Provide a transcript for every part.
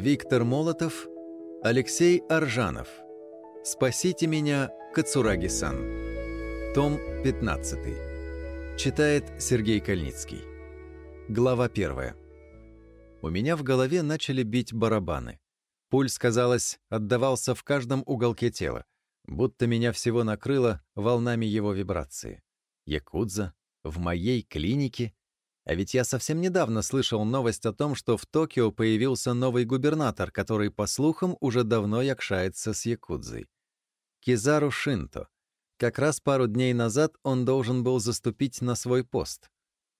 Виктор Молотов, Алексей Аржанов. «Спасите меня, Кацураги-сан». Том 15. Читает Сергей Кальницкий. Глава 1. У меня в голове начали бить барабаны. Пульс, казалось, отдавался в каждом уголке тела, будто меня всего накрыло волнами его вибрации. Якудза, в моей клинике — а ведь я совсем недавно слышал новость о том, что в Токио появился новый губернатор, который, по слухам, уже давно якшается с Якудзой. Кизару Шинто. Как раз пару дней назад он должен был заступить на свой пост.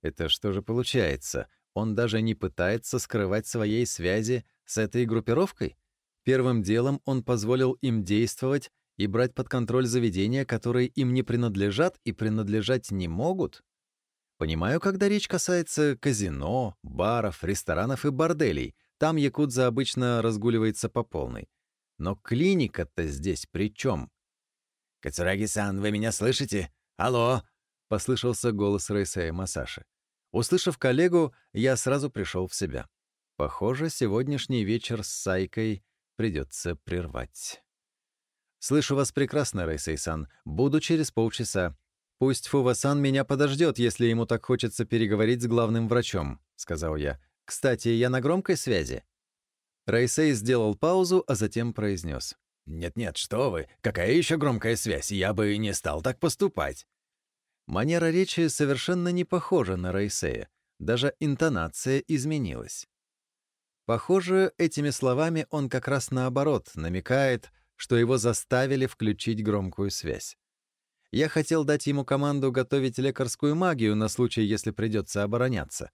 Это что же получается? Он даже не пытается скрывать своей связи с этой группировкой? Первым делом он позволил им действовать и брать под контроль заведения, которые им не принадлежат и принадлежать не могут? Понимаю, когда речь касается казино, баров, ресторанов и борделей. Там якудза обычно разгуливается по полной. Но клиника-то здесь при чем? «Кацураги-сан, вы меня слышите? Алло!» — послышался голос Рейсея Масаши. Услышав коллегу, я сразу пришел в себя. Похоже, сегодняшний вечер с Сайкой придется прервать. «Слышу вас прекрасно, Рейсей-сан. Буду через полчаса. «Пусть Фувасан меня подождет, если ему так хочется переговорить с главным врачом», — сказал я. «Кстати, я на громкой связи». Рейсей сделал паузу, а затем произнес. «Нет-нет, что вы, какая еще громкая связь? Я бы не стал так поступать». Манера речи совершенно не похожа на Рейсея. Даже интонация изменилась. Похоже, этими словами он как раз наоборот намекает, что его заставили включить громкую связь. Я хотел дать ему команду готовить лекарскую магию на случай, если придется обороняться.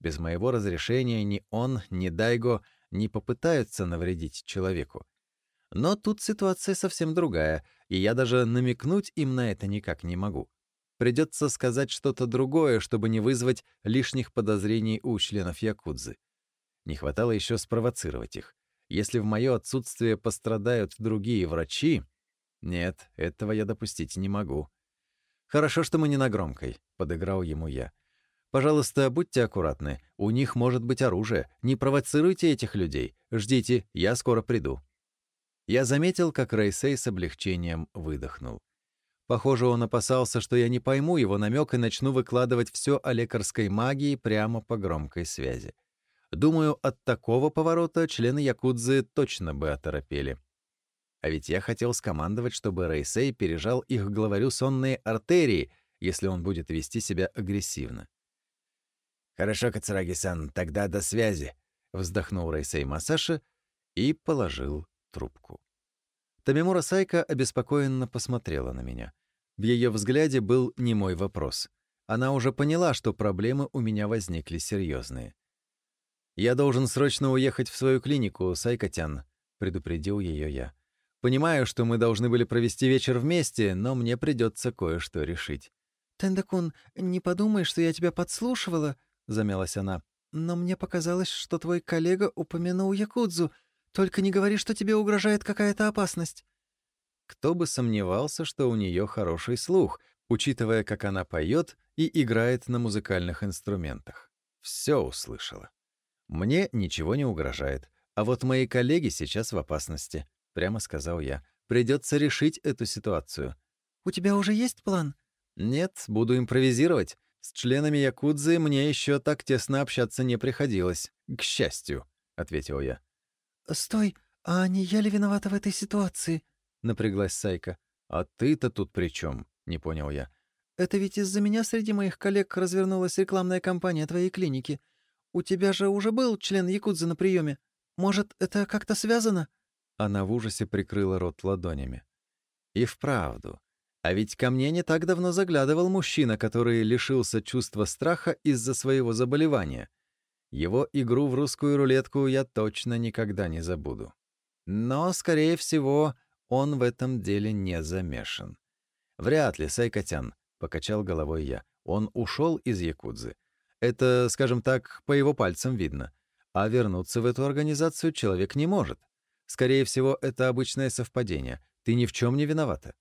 Без моего разрешения ни он, ни Дайго не попытаются навредить человеку. Но тут ситуация совсем другая, и я даже намекнуть им на это никак не могу. Придется сказать что-то другое, чтобы не вызвать лишних подозрений у членов Якудзы. Не хватало еще спровоцировать их. Если в мое отсутствие пострадают другие врачи, «Нет, этого я допустить не могу». «Хорошо, что мы не на громкой», — подыграл ему я. «Пожалуйста, будьте аккуратны. У них может быть оружие. Не провоцируйте этих людей. Ждите, я скоро приду». Я заметил, как Рейсей с облегчением выдохнул. Похоже, он опасался, что я не пойму его намек и начну выкладывать все о лекарской магии прямо по громкой связи. Думаю, от такого поворота члены Якудзы точно бы оторопели. А ведь я хотел скомандовать, чтобы Рейсей пережал их главарю сонные артерии, если он будет вести себя агрессивно. «Хорошо, Кацураги-сан, тогда до связи», — вздохнул Рейсей Масаши и положил трубку. Тамимура Сайка обеспокоенно посмотрела на меня. В ее взгляде был не мой вопрос. Она уже поняла, что проблемы у меня возникли серьезные. «Я должен срочно уехать в свою клинику, Сайкотян», — предупредил ее я. Понимаю, что мы должны были провести вечер вместе, но мне придется кое-что решить. «Тендакун, не подумай, что я тебя подслушивала», — замялась она. «Но мне показалось, что твой коллега упомянул Якудзу. Только не говори, что тебе угрожает какая-то опасность». Кто бы сомневался, что у нее хороший слух, учитывая, как она поет и играет на музыкальных инструментах. Все услышала. Мне ничего не угрожает, а вот мои коллеги сейчас в опасности прямо сказал я. Придется решить эту ситуацию. У тебя уже есть план? Нет, буду импровизировать. С членами Якудзы мне еще так тесно общаться не приходилось. К счастью, ответил я. Стой, а не я ли виновата в этой ситуации? Напряглась Сайка. А ты-то тут при чем? Не понял я. Это ведь из-за меня среди моих коллег развернулась рекламная кампания твоей клиники. У тебя же уже был член Якудзы на приеме. Может, это как-то связано? Она в ужасе прикрыла рот ладонями. И вправду. А ведь ко мне не так давно заглядывал мужчина, который лишился чувства страха из-за своего заболевания. Его игру в русскую рулетку я точно никогда не забуду. Но, скорее всего, он в этом деле не замешан. «Вряд ли, Сайкотян», — покачал головой я. «Он ушел из Якудзы. Это, скажем так, по его пальцам видно. А вернуться в эту организацию человек не может. Скорее всего, это обычное совпадение. Ты ни в чем не виновата.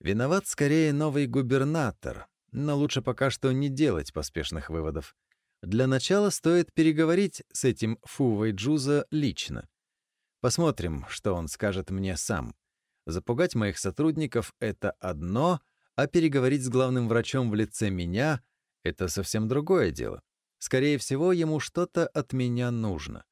Виноват скорее новый губернатор, но лучше пока что не делать поспешных выводов. Для начала стоит переговорить с этим Фувой Джуза лично. Посмотрим, что он скажет мне сам. Запугать моих сотрудников — это одно, а переговорить с главным врачом в лице меня — это совсем другое дело. Скорее всего, ему что-то от меня нужно.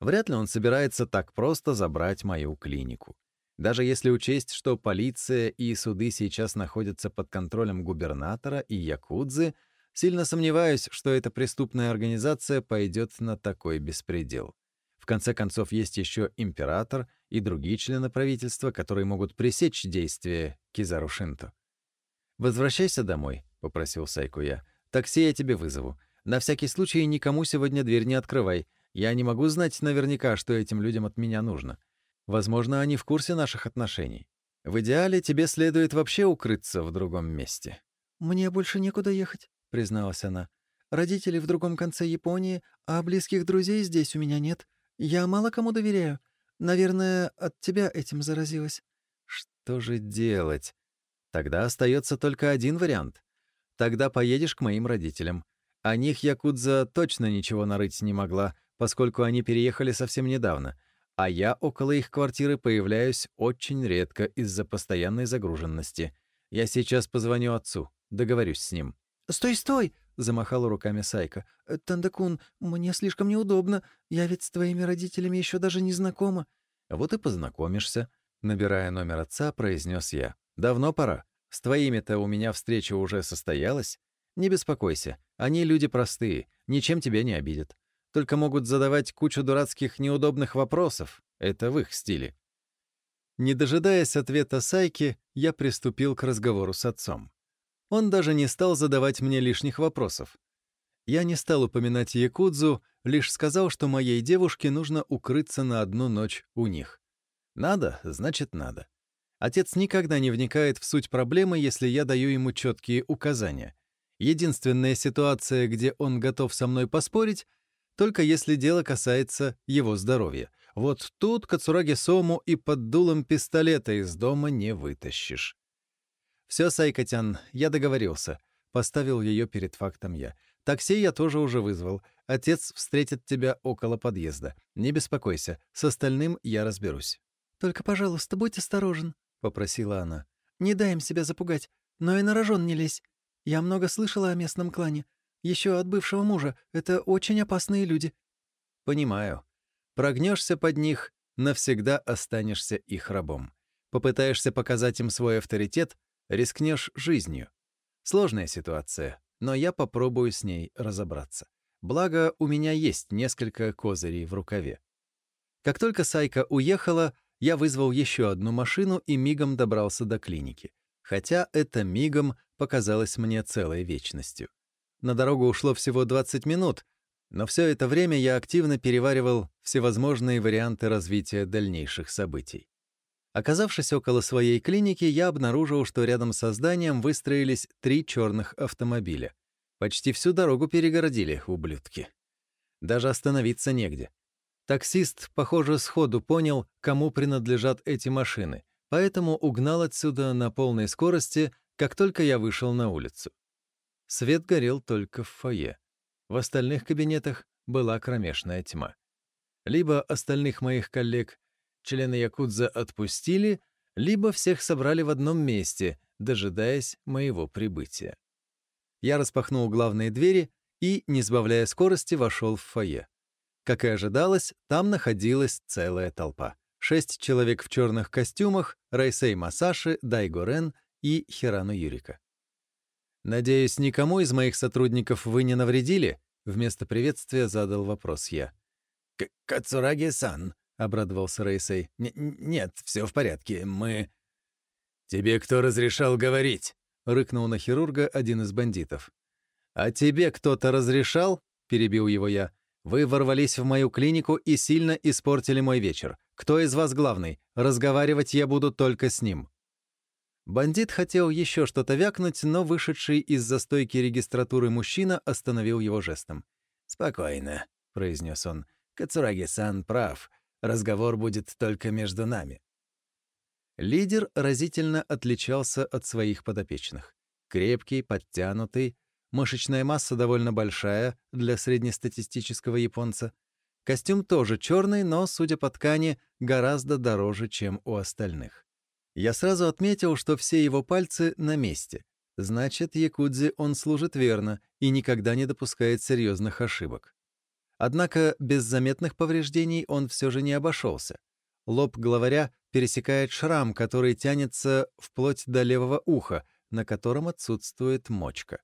Вряд ли он собирается так просто забрать мою клинику. Даже если учесть, что полиция и суды сейчас находятся под контролем губернатора и якудзы — Сильно сомневаюсь, что эта преступная организация пойдет на такой беспредел. В конце концов, есть еще император и другие члены правительства, которые могут пресечь действия Кизару Шинто. «Возвращайся домой», — попросил Сайку я. «Такси я тебе вызову. На всякий случай никому сегодня дверь не открывай. Я не могу знать наверняка, что этим людям от меня нужно. Возможно, они в курсе наших отношений. В идеале тебе следует вообще укрыться в другом месте». «Мне больше некуда ехать», — призналась она. «Родители в другом конце Японии, а близких друзей здесь у меня нет. Я мало кому доверяю. Наверное, от тебя этим заразилась». «Что же делать? Тогда остается только один вариант. Тогда поедешь к моим родителям. О них Якудза точно ничего нарыть не могла, поскольку они переехали совсем недавно, а я около их квартиры появляюсь очень редко из-за постоянной загруженности. Я сейчас позвоню отцу, договорюсь с ним». «Стой, стой!» — замахала руками Сайка. «Э, «Тандакун, мне слишком неудобно. Я ведь с твоими родителями еще даже не знакома». «Вот и познакомишься», — набирая номер отца, произнес я. «Давно пора. С твоими-то у меня встреча уже состоялась. Не беспокойся, они люди простые, ничем тебя не обидят. Только могут задавать кучу дурацких неудобных вопросов. Это в их стиле». Не дожидаясь ответа Сайки, я приступил к разговору с отцом. Он даже не стал задавать мне лишних вопросов. Я не стал упоминать Якудзу, лишь сказал, что моей девушке нужно укрыться на одну ночь у них. Надо, значит надо. Отец никогда не вникает в суть проблемы, если я даю ему четкие указания. Единственная ситуация, где он готов со мной поспорить, только если дело касается его здоровья. Вот тут Кацураги Сому и под дулом пистолета из дома не вытащишь. «Все, Сайкотян, я договорился». Поставил ее перед фактом я. «Такси я тоже уже вызвал. Отец встретит тебя около подъезда. Не беспокойся, с остальным я разберусь». «Только, пожалуйста, будь осторожен», — попросила она. «Не дай им себя запугать, но и на рожон не лезь. Я много слышала о местном клане. Еще от бывшего мужа. Это очень опасные люди». «Понимаю. Прогнешься под них, навсегда останешься их рабом. Попытаешься показать им свой авторитет — Рискнешь жизнью. Сложная ситуация, но я попробую с ней разобраться. Благо, у меня есть несколько козырей в рукаве. Как только Сайка уехала, я вызвал еще одну машину и мигом добрался до клиники. Хотя это мигом показалось мне целой вечностью. На дорогу ушло всего 20 минут, но все это время я активно переваривал всевозможные варианты развития дальнейших событий. Оказавшись около своей клиники, я обнаружил, что рядом со зданием выстроились три черных автомобиля. Почти всю дорогу перегородили, ублюдки. Даже остановиться негде. Таксист, похоже, сходу понял, кому принадлежат эти машины, поэтому угнал отсюда на полной скорости, как только я вышел на улицу. Свет горел только в фойе. В остальных кабинетах была кромешная тьма. Либо остальных моих коллег члены Якудза отпустили, либо всех собрали в одном месте, дожидаясь моего прибытия. Я распахнул главные двери и, не сбавляя скорости, вошел в фойе. Как и ожидалось, там находилась целая толпа. Шесть человек в черных костюмах, Райсей Масаши, Дайго Рен и Хирану Юрика. «Надеюсь, никому из моих сотрудников вы не навредили?» Вместо приветствия задал вопрос я. «Кацураги-сан», обрадовался Рейсей. «Нет, все в порядке. Мы...» «Тебе кто разрешал говорить?» — рыкнул на хирурга один из бандитов. «А тебе кто-то разрешал?» — перебил его я. «Вы ворвались в мою клинику и сильно испортили мой вечер. Кто из вас главный? Разговаривать я буду только с ним». Бандит хотел еще что-то вякнуть, но вышедший из застойки регистратуры мужчина остановил его жестом. «Спокойно», — произнес он. «Кацураги-сан прав. Разговор будет только между нами». Лидер разительно отличался от своих подопечных. Крепкий, подтянутый, Мышечная масса довольно большая для среднестатистического японца. Костюм тоже черный, но, судя по ткани, гораздо дороже, чем у остальных. Я сразу отметил, что все его пальцы на месте. Значит, Якудзе он служит верно и никогда не допускает серьезных ошибок. Однако без заметных повреждений он все же не обошелся. Лоб главаря пересекает шрам, который тянется вплоть до левого уха, на котором отсутствует мочка.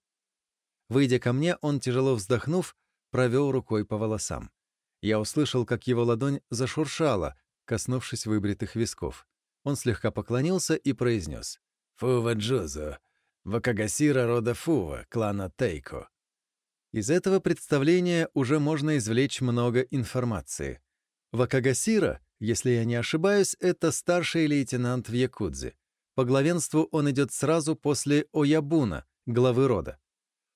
Выйдя ко мне, он, тяжело вздохнув, провел рукой по волосам. Я услышал, как его ладонь зашуршала, коснувшись выбритых висков. Он слегка поклонился и произнес. «Фува Джузо, Вакагасира рода Фува, клана Тейко». Из этого представления уже можно извлечь много информации. Вакагасира, если я не ошибаюсь, это старший лейтенант в Якудзе. По главенству он идет сразу после Оябуна, главы рода.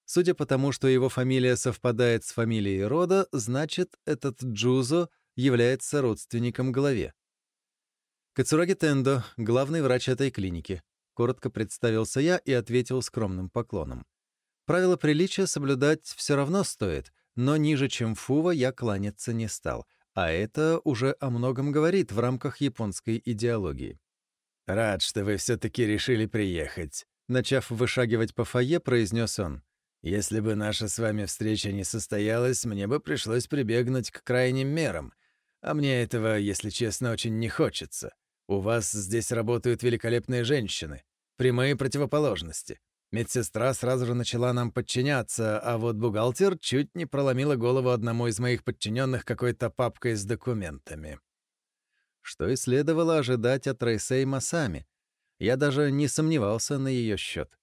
Судя по тому, что его фамилия совпадает с фамилией рода, значит, этот Джузо является родственником главе. Кацураги Тендо, главный врач этой клиники. Коротко представился я и ответил скромным поклоном. Правила приличия соблюдать все равно стоит, но ниже, чем Фува, я кланяться не стал. А это уже о многом говорит в рамках японской идеологии. «Рад, что вы все-таки решили приехать», — начав вышагивать по фойе, произнес он. Если бы наша с вами встреча не состоялась, мне бы пришлось прибегнуть к крайним мерам. А мне этого, если честно, очень не хочется. У вас здесь работают великолепные женщины. Прямые противоположности. Медсестра сразу же начала нам подчиняться, а вот бухгалтер чуть не проломила голову одному из моих подчиненных какой-то папкой с документами. Что и следовало ожидать от Рейсей Масами. Я даже не сомневался на ее счет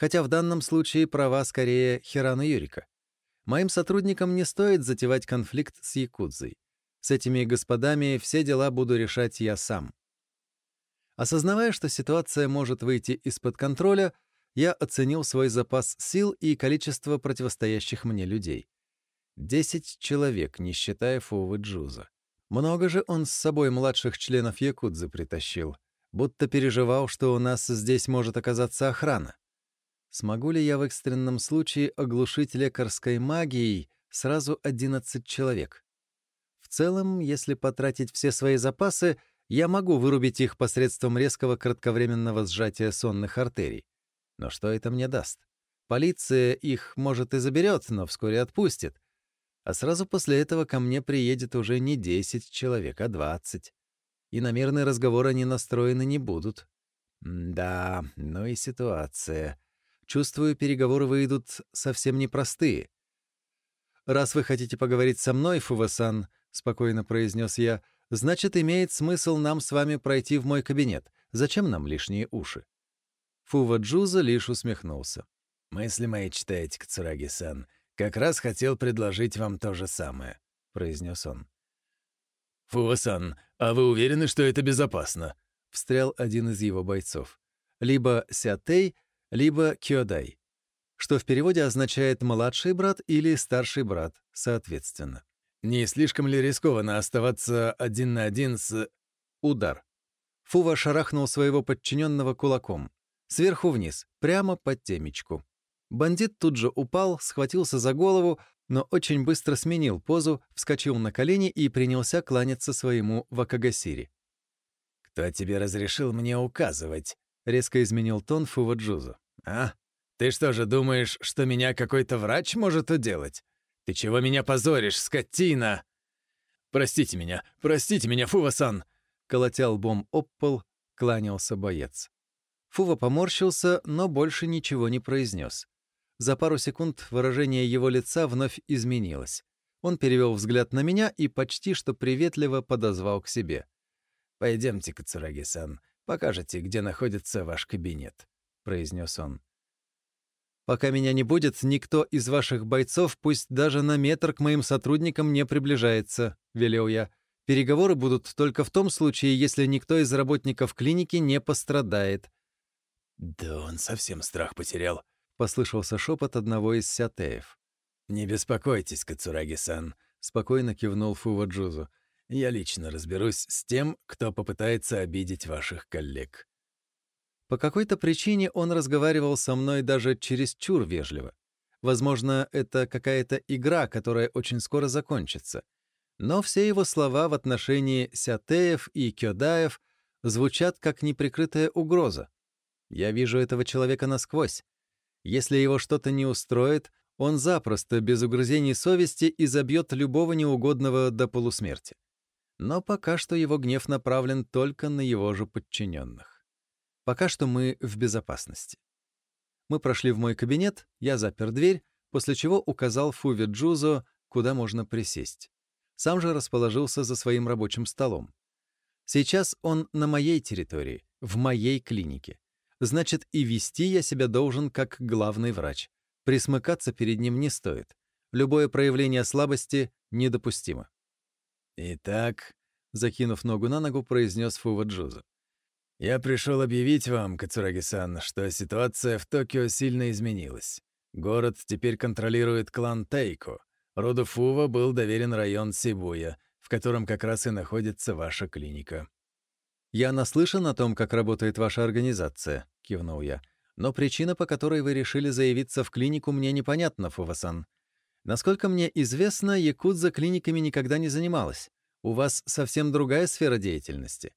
хотя в данном случае права скорее Хирана Юрика. Моим сотрудникам не стоит затевать конфликт с Якудзой. С этими господами все дела буду решать я сам. Осознавая, что ситуация может выйти из-под контроля, я оценил свой запас сил и количество противостоящих мне людей. Десять человек, не считая Фувы Джуза. Много же он с собой младших членов Якудзы притащил, будто переживал, что у нас здесь может оказаться охрана. Смогу ли я в экстренном случае оглушить лекарской магией сразу 11 человек? В целом, если потратить все свои запасы, я могу вырубить их посредством резкого кратковременного сжатия сонных артерий. Но что это мне даст? Полиция их, может, и заберет, но вскоре отпустит. А сразу после этого ко мне приедет уже не 10 человек, а 20. И на мирный разговор они настроены не будут. М да, ну и ситуация. Чувствую, переговоры выйдут совсем непростые. «Раз вы хотите поговорить со мной, Фувасан», — спокойно произнес я, — «значит, имеет смысл нам с вами пройти в мой кабинет. Зачем нам лишние уши?» Фува Джуза лишь усмехнулся. «Мысли мои читаете, Кацураги-сан. Как раз хотел предложить вам то же самое», — произнес он. «Фува-сан, а вы уверены, что это безопасно?» — встрял один из его бойцов. Либо Сятей, либо кёдай, что в переводе означает «младший брат» или «старший брат», соответственно. Не слишком ли рискованно оставаться один на один с... Удар. Фува шарахнул своего подчиненного кулаком. Сверху вниз, прямо под темечку. Бандит тут же упал, схватился за голову, но очень быстро сменил позу, вскочил на колени и принялся кланяться своему Вакагасири. «Кто тебе разрешил мне указывать?» — резко изменил тон Фуваджузу. «А? Ты что же думаешь, что меня какой-то врач может уделать? Ты чего меня позоришь, скотина?» «Простите меня, простите меня, Фува-сан!» Колотя лбом об пол, кланялся боец. Фува поморщился, но больше ничего не произнес. За пару секунд выражение его лица вновь изменилось. Он перевел взгляд на меня и почти что приветливо подозвал к себе. «Пойдемте, Кацураги-сан, покажете, где находится ваш кабинет», — произнес он. «Пока меня не будет, никто из ваших бойцов, пусть даже на метр к моим сотрудникам не приближается», — велел я. «Переговоры будут только в том случае, если никто из работников клиники не пострадает». «Да он совсем страх потерял», — послышался шепот одного из сятеев. «Не беспокойтесь, Кацураги-сан», — спокойно кивнул Фува Джузу. Я лично разберусь с тем, кто попытается обидеть ваших коллег». По какой-то причине он разговаривал со мной даже чересчур вежливо. Возможно, это какая-то игра, которая очень скоро закончится. Но все его слова в отношении Сятеев и Кёдаев звучат как неприкрытая угроза. Я вижу этого человека насквозь. Если его что-то не устроит, он запросто, без угрызений совести, изобьет любого неугодного до полусмерти. Но пока что его гнев направлен только на его же подчиненных. Пока что мы в безопасности. Мы прошли в мой кабинет, я запер дверь, после чего указал Фуве Джузо, куда можно присесть. Сам же расположился за своим рабочим столом. Сейчас он на моей территории, в моей клинике. Значит, и вести я себя должен как главный врач. Присмыкаться перед ним не стоит. Любое проявление слабости недопустимо. «Итак», — закинув ногу на ногу, произнес Фува Джуза. «Я пришел объявить вам, Кацураги-сан, что ситуация в Токио сильно изменилась. Город теперь контролирует клан Тейко. Роду Фува был доверен район Сибуя, в котором как раз и находится ваша клиника». «Я наслышан о том, как работает ваша организация», — кивнул я. «Но причина, по которой вы решили заявиться в клинику, мне непонятна, Фувасан. Насколько мне известно, Якудза клиниками никогда не занималась. У вас совсем другая сфера деятельности».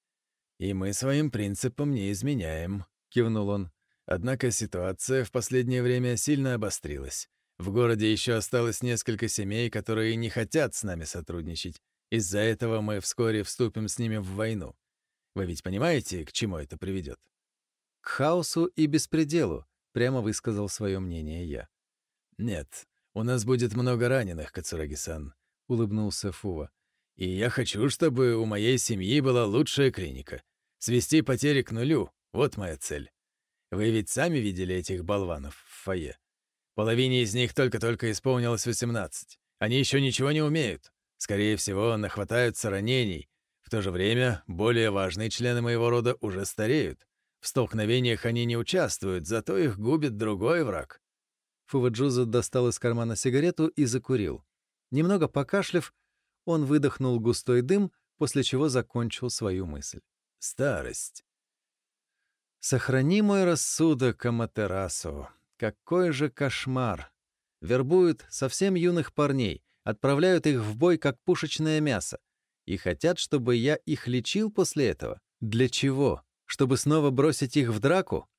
«И мы своим принципам не изменяем», — кивнул он. «Однако ситуация в последнее время сильно обострилась. В городе еще осталось несколько семей, которые не хотят с нами сотрудничать. Из-за этого мы вскоре вступим с ними в войну. Вы ведь понимаете, к чему это приведет? «К хаосу и беспределу», — прямо высказал свое мнение я. «Нет, у нас будет много раненых, Кацураги-сан», — улыбнулся Фува. «И я хочу, чтобы у моей семьи была лучшая клиника. Свести потери к нулю — вот моя цель. Вы ведь сами видели этих болванов в фойе. Половине из них только-только исполнилось 18. Они еще ничего не умеют. Скорее всего, нахватаются ранений. В то же время более важные члены моего рода уже стареют. В столкновениях они не участвуют, зато их губит другой враг. Фуваджуза достал из кармана сигарету и закурил. Немного покашлив, он выдохнул густой дым, после чего закончил свою мысль. «Старость. Сохрани мой рассудок, Аматерасу. Какой же кошмар! Вербуют совсем юных парней, отправляют их в бой, как пушечное мясо. И хотят, чтобы я их лечил после этого. Для чего? Чтобы снова бросить их в драку?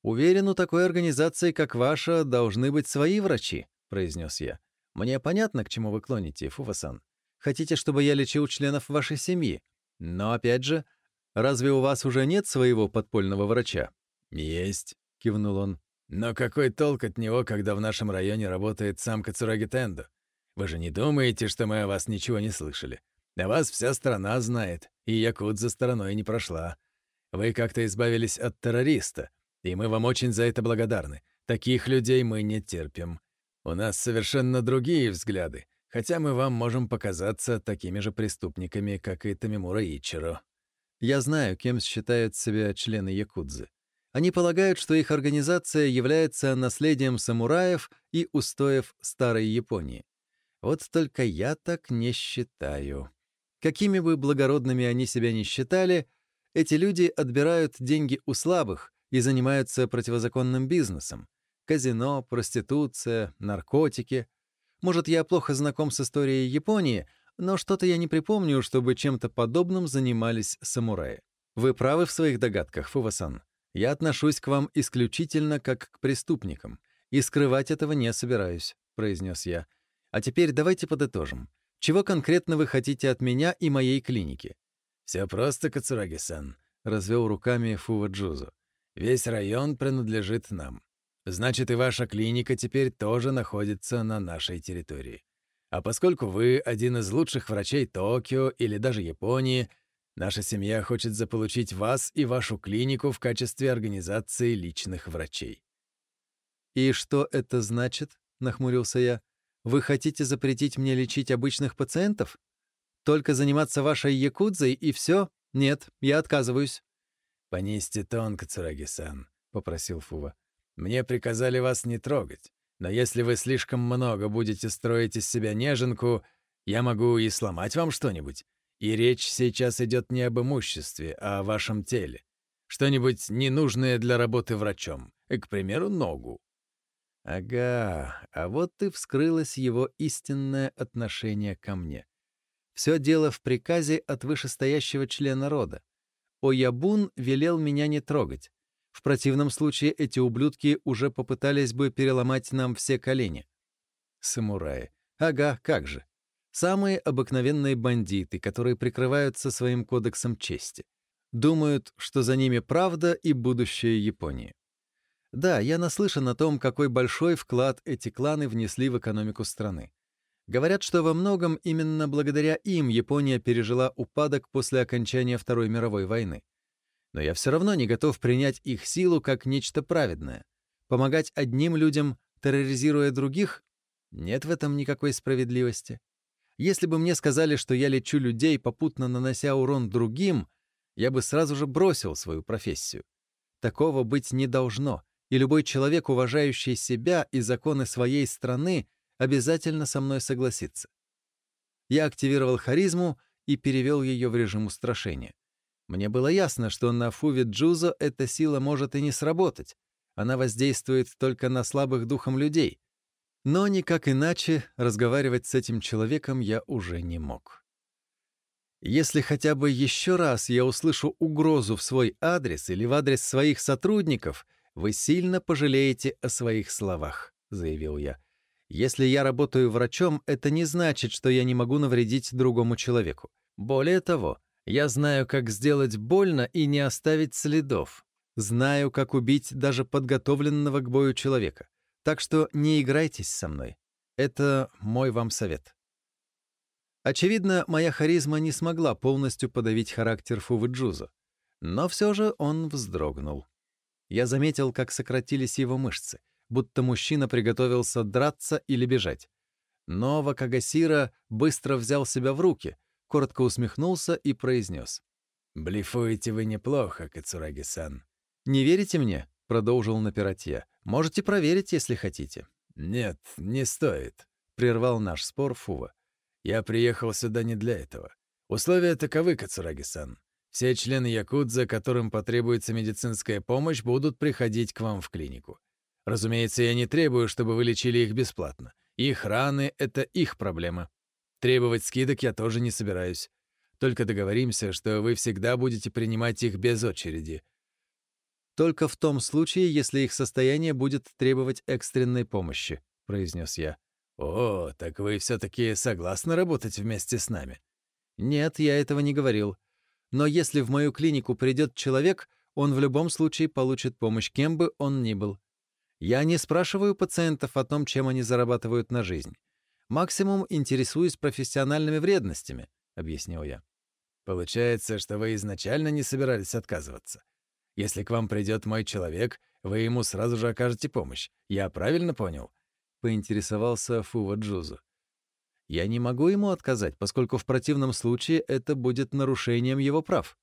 «Уверен, у такой организации, как ваша, должны быть свои врачи», — произнес я. «Мне понятно, к чему вы клоните, Фуфасан. Хотите, чтобы я лечил членов вашей семьи. Но, опять же, разве у вас уже нет своего подпольного врача?» «Есть», — кивнул он. «Но какой толк от него, когда в нашем районе работает сам Кацураги Тендо? Вы же не думаете, что мы о вас ничего не слышали? О вас вся страна знает, и Якут за стороной не прошла. Вы как-то избавились от террориста, и мы вам очень за это благодарны. Таких людей мы не терпим. У нас совершенно другие взгляды, хотя мы вам можем показаться такими же преступниками, как и Тамимура Ичиро. Я знаю, кем считают себя члены Якудзы. Они полагают, что их организация является наследием самураев и устоев старой Японии. Вот только я так не считаю. Какими бы благородными они себя ни считали, эти люди отбирают деньги у слабых, и занимаются противозаконным бизнесом. Казино, проституция, наркотики. Может, я плохо знаком с историей Японии, но что-то я не припомню, чтобы чем-то подобным занимались самураи. Вы правы в своих догадках, Фувасан. Я отношусь к вам исключительно как к преступникам, и скрывать этого не собираюсь, произнес я. А теперь давайте подытожим. Чего конкретно вы хотите от меня и моей клиники? Все просто, Кацураги-сан, развел руками Фува Джузу. Весь район принадлежит нам. Значит, и ваша клиника теперь тоже находится на нашей территории. А поскольку вы один из лучших врачей Токио или даже Японии, наша семья хочет заполучить вас и вашу клинику в качестве организации личных врачей». «И что это значит?» — нахмурился я. «Вы хотите запретить мне лечить обычных пациентов? Только заниматься вашей якудзой и все? Нет, я отказываюсь». «Понизьте тон, Кацураги-сан», — попросил Фува. «Мне приказали вас не трогать, но если вы слишком много будете строить из себя неженку, я могу и сломать вам что-нибудь. И речь сейчас идет не об имуществе, а о вашем теле. Что-нибудь ненужное для работы врачом, к примеру, ногу». Ага, а вот и вскрылось его истинное отношение ко мне. Все дело в приказе от вышестоящего члена рода. Оябун велел меня не трогать. В противном случае эти ублюдки уже попытались бы переломать нам все колени. Самураи. Ага, как же. Самые обыкновенные бандиты, которые прикрываются своим кодексом чести. Думают, что за ними правда и будущее Японии. Да, я наслышан о том, какой большой вклад эти кланы внесли в экономику страны. Говорят, что во многом именно благодаря им Япония пережила упадок после окончания Второй мировой войны. Но я все равно не готов принять их силу как нечто праведное. Помогать одним людям, терроризируя других, нет в этом никакой справедливости. Если бы мне сказали, что я лечу людей, попутно нанося урон другим, я бы сразу же бросил свою профессию. Такого быть не должно, и любой человек, уважающий себя и законы своей страны, обязательно со мной согласится. Я активировал харизму и перевел ее в режим устрашения. Мне было ясно, что на Фуве Джузо эта сила может и не сработать. Она воздействует только на слабых духом людей, но никак иначе разговаривать с этим человеком я уже не мог. Если хотя бы еще раз я услышу угрозу в свой адрес или в адрес своих сотрудников, вы сильно пожалеете о своих словах, заявил я. Если я работаю врачом, это не значит, что я не могу навредить другому человеку. Более того, я знаю, как сделать больно и не оставить следов. Знаю, как убить даже подготовленного к бою человека. Так что не играйтесь со мной. Это мой вам совет. Очевидно, моя харизма не смогла полностью подавить характер Фувы Джузо. Но все же он вздрогнул. Я заметил, как сократились его мышцы, будто мужчина приготовился драться или бежать. Но Вакагасира быстро взял себя в руки, коротко усмехнулся и произнес. «Блефуете вы неплохо, Кацураги-сан». «Не верите мне?» — продолжил напирать я. Можете проверить, если хотите». «Нет, не стоит», — прервал наш спор Фува. «Я приехал сюда не для этого. Условия таковы, Кацураги-сан. Все члены Якудза, которым потребуется медицинская помощь, будут приходить к вам в клинику. Разумеется, я не требую, чтобы вы лечили их бесплатно. Их раны — это их проблема. Требовать скидок я тоже не собираюсь. Только договоримся, что вы всегда будете принимать их без очереди. «Только в том случае, если их состояние будет требовать экстренной помощи», — произнес я. «О, так вы все-таки согласны работать вместе с нами?» «Нет, я этого не говорил. Но если в мою клинику придет человек, он в любом случае получит помощь, кем бы он ни был. Я не спрашиваю пациентов о том, чем они зарабатывают на жизнь. Максимум интересуюсь профессиональными вредностями», — объяснил я. «Получается, что вы изначально не собирались отказываться?» Если к вам придет мой человек, вы ему сразу же окажете помощь. Я правильно понял?» — поинтересовался Фува Джузу. «Я не могу ему отказать, поскольку в противном случае это будет нарушением его прав.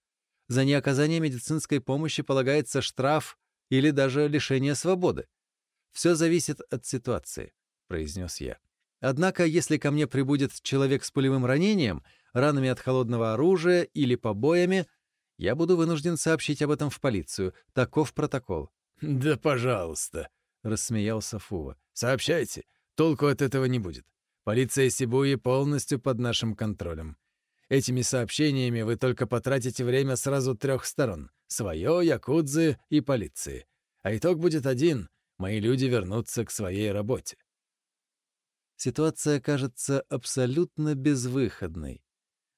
За неоказание медицинской помощи полагается штраф или даже лишение свободы. Все зависит от ситуации», — произнес я. «Однако, если ко мне прибудет человек с пулевым ранением, ранами от холодного оружия или побоями — я буду вынужден сообщить об этом в полицию. Таков протокол». «Да пожалуйста», — рассмеялся Фува. «Сообщайте. Толку от этого не будет. Полиция Сибуи полностью под нашим контролем. Этими сообщениями вы только потратите время сразу трех сторон — свое, якудзы и полиции. А итог будет один — мои люди вернутся к своей работе». Ситуация кажется абсолютно безвыходной.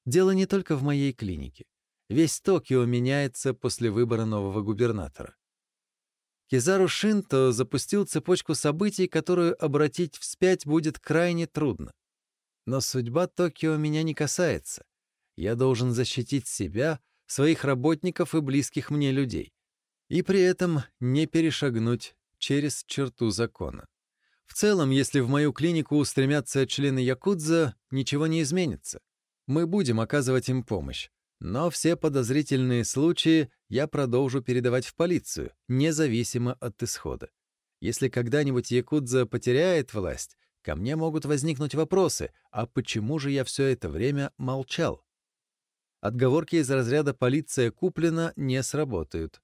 Дело не только в моей клинике. Весь Токио меняется после выбора нового губернатора. Кизару Шинто запустил цепочку событий, которую обратить вспять будет крайне трудно. Но судьба Токио меня не касается. Я должен защитить себя, своих работников и близких мне людей. И при этом не перешагнуть через черту закона. В целом, если в мою клинику устремятся члены Якудза, ничего не изменится. Мы будем оказывать им помощь. Но все подозрительные случаи я продолжу передавать в полицию, независимо от исхода. Если когда-нибудь Якудза потеряет власть, ко мне могут возникнуть вопросы, а почему же я все это время молчал? Отговорки из разряда «полиция куплена» не сработают.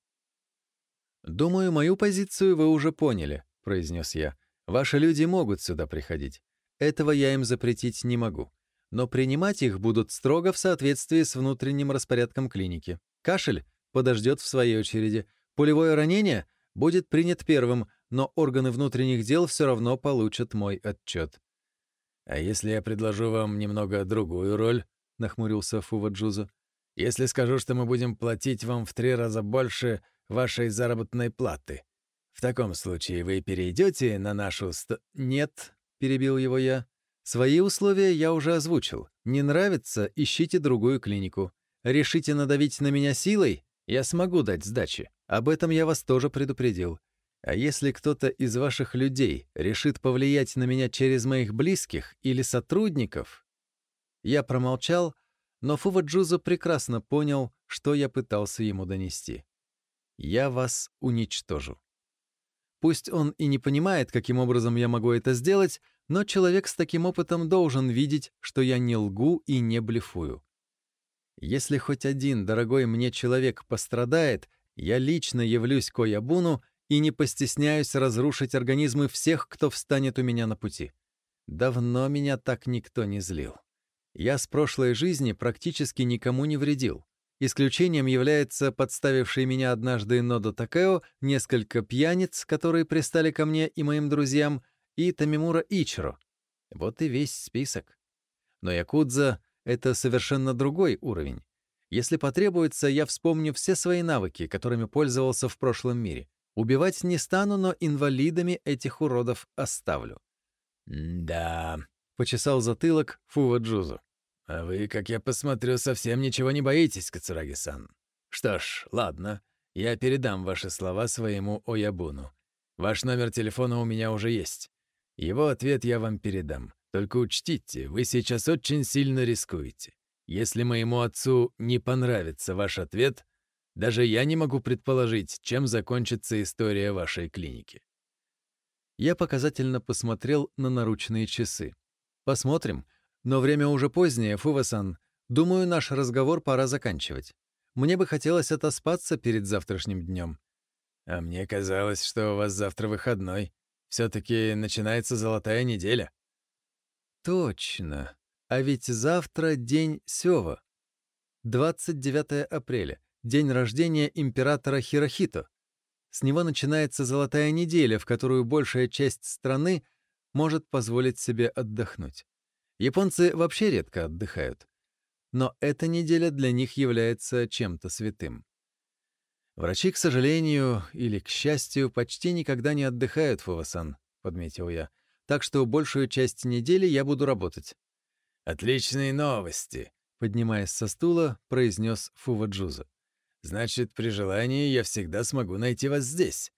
«Думаю, мою позицию вы уже поняли», — произнес я. Ваши люди могут сюда приходить. Этого я им запретить не могу. Но принимать их будут строго в соответствии с внутренним распорядком клиники. Кашель подождет в своей очереди. Пулевое ранение будет принят первым, но органы внутренних дел все равно получат мой отчет. «А если я предложу вам немного другую роль?» — нахмурился Фува Джузу. «Если скажу, что мы будем платить вам в три раза больше вашей заработной платы, в таком случае вы перейдете на нашу ст...» «Нет», — перебил его я. «Свои условия я уже озвучил. Не нравится — ищите другую клинику. Решите надавить на меня силой — я смогу дать сдачи. Об этом я вас тоже предупредил. А если кто-то из ваших людей решит повлиять на меня через моих близких или сотрудников...» Я промолчал, но Фува Джузо прекрасно понял, что я пытался ему донести. «Я вас уничтожу». Пусть он и не понимает, каким образом я могу это сделать, но человек с таким опытом должен видеть, что я не лгу и не блефую. Если хоть один дорогой мне человек пострадает, я лично явлюсь к Оябуну и не постесняюсь разрушить организмы всех, кто встанет у меня на пути. Давно меня так никто не злил. Я с прошлой жизни практически никому не вредил. Исключением является подставивший меня однажды Нодо Такео, несколько пьяниц, которые пристали ко мне и моим друзьям, и Тамимура Ичиро. Вот и весь список. Но Якудза — это совершенно другой уровень. Если потребуется, я вспомню все свои навыки, которыми пользовался в прошлом мире. Убивать не стану, но инвалидами этих уродов оставлю. «Да», — почесал затылок Фува Джузу. «А вы, как я посмотрю, совсем ничего не боитесь, Кацураги-сан. Что ж, ладно, я передам ваши слова своему Оябуну. Ваш номер телефона у меня уже есть. Его ответ я вам передам. Только учтите, вы сейчас очень сильно рискуете. Если моему отцу не понравится ваш ответ, даже я не могу предположить, чем закончится история вашей клиники. Я показательно посмотрел на наручные часы. Посмотрим. Но время уже позднее, Фувасан. Думаю, наш разговор пора заканчивать. Мне бы хотелось отоспаться перед завтрашним днем. А мне казалось, что у вас завтра выходной. Все-таки начинается золотая неделя. Точно. А ведь завтра день Сёва. 29 апреля. День рождения императора Хирохито. С него начинается золотая неделя, в которую большая часть страны может позволить себе отдохнуть. Японцы вообще редко отдыхают. Но эта неделя для них является чем-то святым. Врачи, к сожалению, или к счастью, почти никогда не отдыхают, Фувасан, — подметил я. Так что большую часть недели я буду работать. «Отличные новости», — поднимаясь со стула, произнес Фува Джуза. Значит, при желании я всегда смогу найти вас здесь.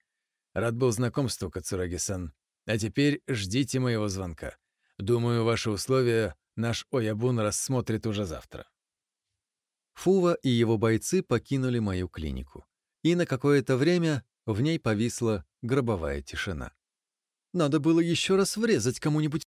Рад был знакомству, Кацураги-сан. А теперь ждите моего звонка. Думаю, ваши условия наш Оябун рассмотрит уже завтра». Фува и его бойцы покинули мою клинику. И на какое-то время в ней повисла гробовая тишина. «Надо было еще раз врезать кому-нибудь